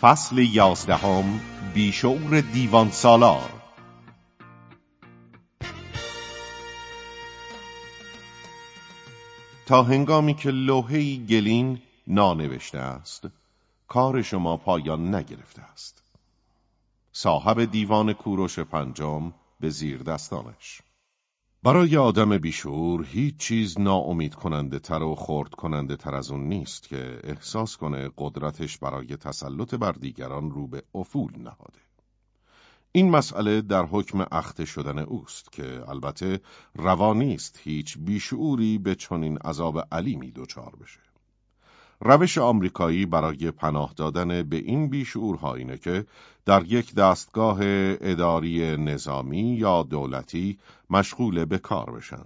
فصل یازدهم بیشعور دیوان سالار تا هنگامی که لوحه‌ای گلین نانوشته است کار شما پایان نگرفته است. صاحب دیوان کوروش پنجم به زیر دستانش برای آدم بیشور هیچ چیز ناامید کننده تر و خورد کننده تر از اون نیست که احساس کنه قدرتش برای تسلط بر دیگران رو به افول نهاده. این مسئله در حکم اخته شدن اوست که البته روانی است هیچ بیشعوری به چنین عذاب علیمی دچار بشه. روش آمریکایی برای پناه دادن به این بیشعورها اینه که در یک دستگاه اداری نظامی یا دولتی مشغول به کار بشن.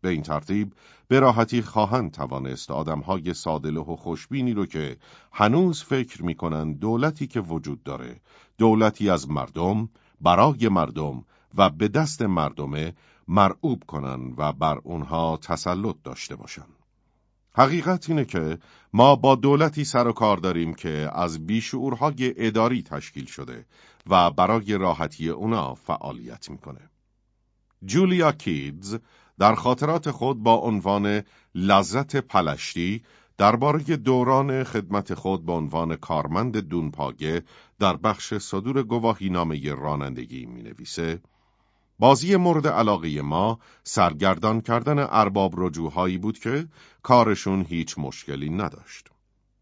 به این ترتیب به راحتی خواهند توانست آدمهای سادله و خوشبینی رو که هنوز فکر می‌کنن دولتی که وجود داره دولتی از مردم برای مردم و به دست مردمه مرعوب کنن و بر اونها تسلط داشته باشن. حقیقت اینه که ما با دولتی سر و کار داریم که از بیشعورهای اداری تشکیل شده و برای راحتی اونا فعالیت می‌کنه. جولیا کیدز در خاطرات خود با عنوان لذت پلشتی درباره دوران خدمت خود به عنوان کارمند دونپاگه در بخش صدور گواهی نامه رانندگی می نویسه بازی مورد علاقه ما سرگردان کردن ارباب رجوهایی بود که کارشون هیچ مشکلی نداشت.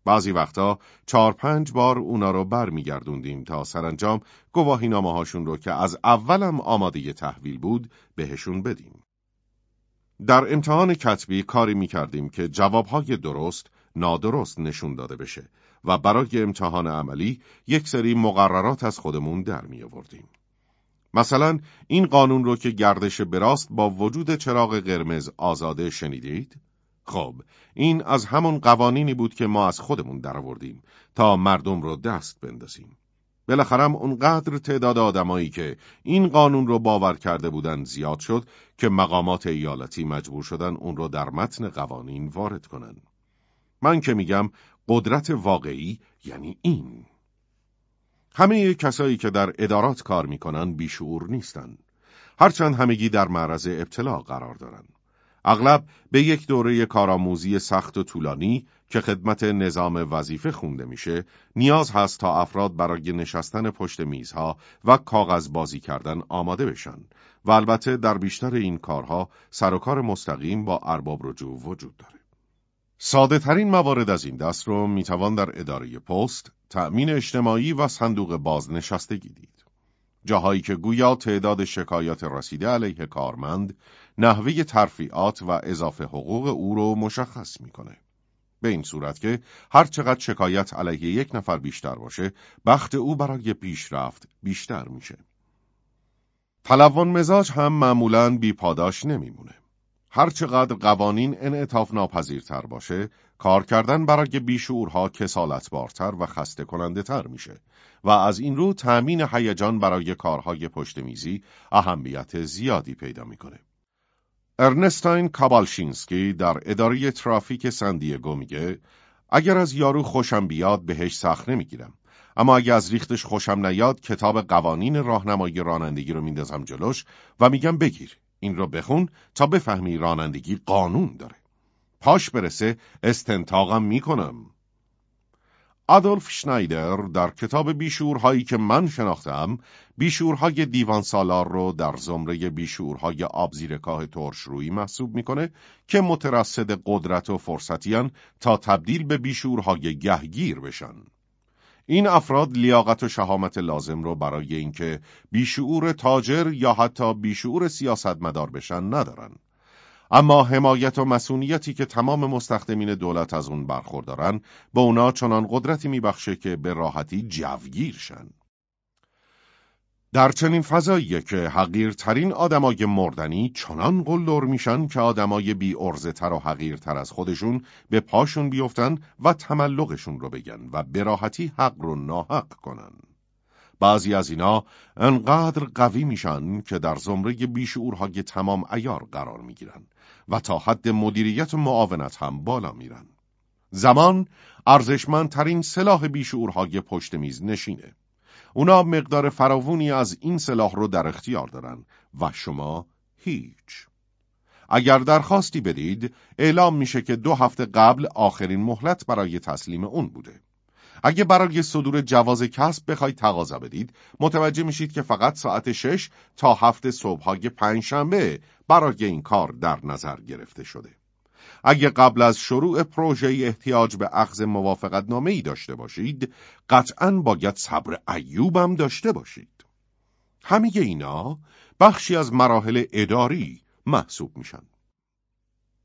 بعضی وقتا چهار پنج بار اونا رو برمیگردوندیم تا سرانجام گواهی هاشون رو که از اولم آماده تحویل بود بهشون بدیم. در امتحان کتبی کاری می کردیم که جوابهای درست نادرست نشون داده بشه و برای امتحان عملی یک سری مقررات از خودمون در می آوردیم. مثلا این قانون رو که گردش براست با وجود چراغ قرمز آزاده شنیدید؟ خب این از همون قوانینی بود که ما از خودمون درآوردیم تا مردم رو دست بندازیم. بالاخره اونقدر تعداد آدمایی که این قانون رو باور کرده بودن زیاد شد که مقامات ایالتی مجبور شدن اون رو در متن قوانین وارد کنن. من که میگم قدرت واقعی یعنی این. همه کسایی که در ادارات کار می‌کنن بیشعور نیستن. هرچند همگی در معرض ابتلا قرار دارن. اغلب به یک دوره کارآموزی سخت و طولانی که خدمت نظام وظیفه خونده میشه، نیاز هست تا افراد برای نشستن پشت میزها و کاغذ بازی کردن آماده بشن و البته در بیشتر این کارها سر و کار مستقیم با ارباب رجوع وجود داره. ساده ترین موارد از این دست رو می‌توان در اداره پست، تأمین اجتماعی و صندوق بازنشستگی دید. جاهایی که گویا تعداد شکایات رسیده علیه کارمند نحوه ترفیعات و اضافه حقوق او رو مشخص می‌کنه. به این صورت که هر چقدر شکایت علیه یک نفر بیشتر باشه، بخت او برای پیشرفت بیشتر میشه. تلوان مزاج هم معمولاً بی پاداش نمیمونه. هرچقدر قوانین انعطاف ناپذیرتر باشه، کار کردن برای بیشعورها کسالتبارتر و خسته کننده تر میشه و از این رو تأمین هیجان برای کارهای پشت میزی اهمیت زیادی پیدا می‌کنه. ارنستاین کابالشینسکی در اداره ترافیک سندیگو میگه اگر از یارو خوشم بیاد بهش سخت نمی‌گیرم اما اگر از ریختش خوشم نیاد کتاب قوانین راهنمایی رانندگی رو میندازم جلوش و میگم بگیر این رو بخون تا بفهمی رانندگی قانون داره. پاش برسه استنتاقم می‌کنم. آدولف شنایدر در کتاب بیشورهایی که من شناختم بیشورهای دیوان سالار رو در زمره بیشورهای آبزیرکاه ترش روی محسوب می‌کنه که مترصد قدرت و فرصتیان تا تبدیل به بیشورهای گهگیر بشن. این افراد لیاقت و شهامت لازم رو برای اینکه بیشعور تاجر یا حتی بیشعور سیاستمدار بشن ندارن. اما حمایت و مسئولیتی که تمام مستخدمین دولت از اون برخوردارن به اونا چنان قدرتی میبخشه که به راحتی جوگیر شن. در چنین فضاییه که حقیرترین آدمای مردنی چنان قلدر میشن که آدمای بی تر و حقیرتر از خودشون به پاشون بیفتن و تملقشون رو بگن و به راحتی حق رو ناحق کنن. بعضی از اینا انقدر قوی میشن که در زمره بیشعورهای تمام ایار قرار می‌گیرن و تا حد مدیریت و معاونت هم بالا میرن. زمان ارزشمندترین سلاح بیشعورهای پشت میز نشینه. اونا مقدار فراوونی از این سلاح رو در اختیار دارن و شما هیچ. اگر درخواستی بدید، اعلام میشه که دو هفته قبل آخرین مهلت برای تسلیم اون بوده. اگه برای صدور جواز کسب بخواید تقاضا بدید، متوجه میشید که فقط ساعت شش تا هفته صبحهای پنجشنبه برای این کار در نظر گرفته شده. اگه قبل از شروع پروژه احتیاج به اخذ موافقت نامه ای داشته باشید، قطعا باید صبر ایوبم داشته باشید. همه اینا بخشی از مراحل اداری محسوب میشن.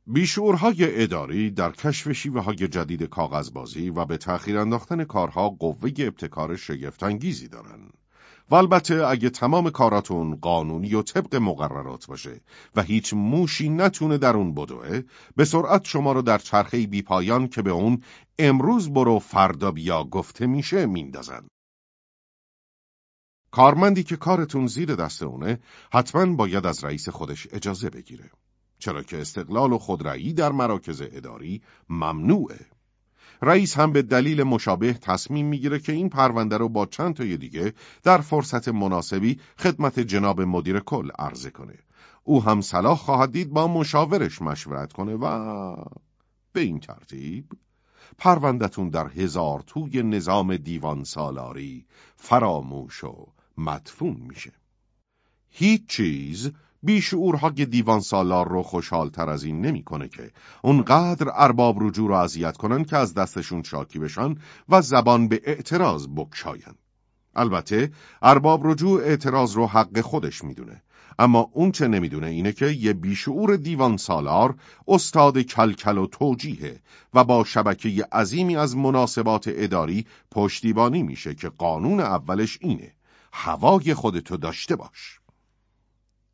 بیشورهای اداری در کشف شیوه های جدید کاغذبازی و به تأخیر انداختن کارها قوه ابتکار شگفتانگیزی دارن. و البته اگه تمام کاراتون قانونی و طبق مقررات باشه و هیچ موشی نتونه در اون بدوه به سرعت شما رو در چرخه بی پایان که به اون امروز برو فردا بیا گفته میشه میندازن. کارمندی که کارتون زیر دست اونه حتما باید از رئیس خودش اجازه بگیره. چرا که استقلال و خودرایی در مراکز اداری ممنوعه. رئیس هم به دلیل مشابه تصمیم می‌گیره که این پرونده رو با چند تای دیگه در فرصت مناسبی خدمت جناب مدیر کل عرضه کنه. او هم صلاح خواهد دید با مشاورش مشورت کنه و به این ترتیب پروندتون در هزار توی نظام دیوان سالاری فراموش و مدفون میشه. هیچ چیز بیشعورهای دیوان سالار رو خوشحالتر از این نمی‌کنه که اونقدر ارباب رجوع رو اذیت کنن که از دستشون شاکی بشن و زبان به اعتراض بکشاین. البته ارباب رجوع اعتراض رو حق خودش می‌دونه. اما اون چه نمی‌دونه اینه که یه بیشعور دیوان سالار استاد کلکل و توجیهه و با شبکه عظیمی از مناسبات اداری پشتیبانی میشه که قانون اولش اینه. هوای خودتو داشته باش.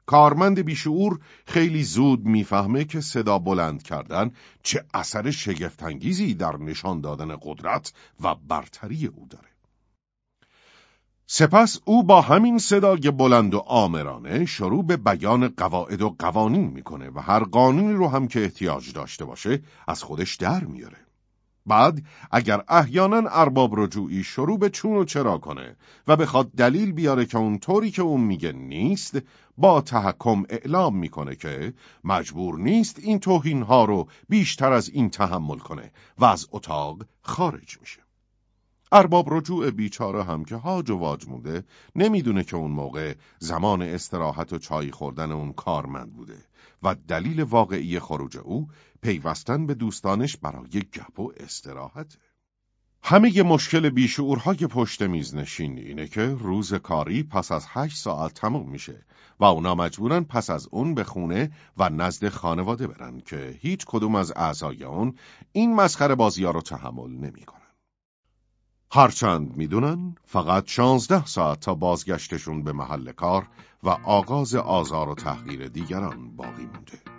کارمند بیشعور خیلی زود می‌فهمه که صدا بلند کردن چه اثر شگفتانگیزی در نشان دادن قدرت و برتری او داره. سپس او با همین صدای بلند و آمرانه شروع به بیان قواعد و قوانین می‌کنه و هر قانونی رو هم که احتیاج داشته باشه از خودش در میاره. بعد اگر احیانا ارباب رجوعی شروع به چون و چرا کنه و بخواد دلیل بیاره که اون طوری که اون میگه نیست با تحکم اعلام می‌کنه که مجبور نیست این توهین ها رو بیشتر از این تحمل کنه و از اتاق خارج میشه. ارباب رجوع بیچاره هم که هاج و واج مونده نمی‌دونه که اون موقع زمان استراحت و چای خوردن اون کارمند بوده و دلیل واقعی خروج او پیوستن به دوستانش برای گپ و استراحته. همه مشکل بیشعورهای پشت میز نشین اینه که روز کاری پس از هشت ساعت تموم میشه و اونا مجبورن پس از اون به خونه و نزد خانواده برن که هیچ کدوم از اعضای اون این مسخره بازی رو تحمل نمی‌کنن. هرچند می‌دونن فقط شانزده ساعت تا بازگشتشون به محل کار و آغاز آزار و تحقیر دیگران باقی مونده.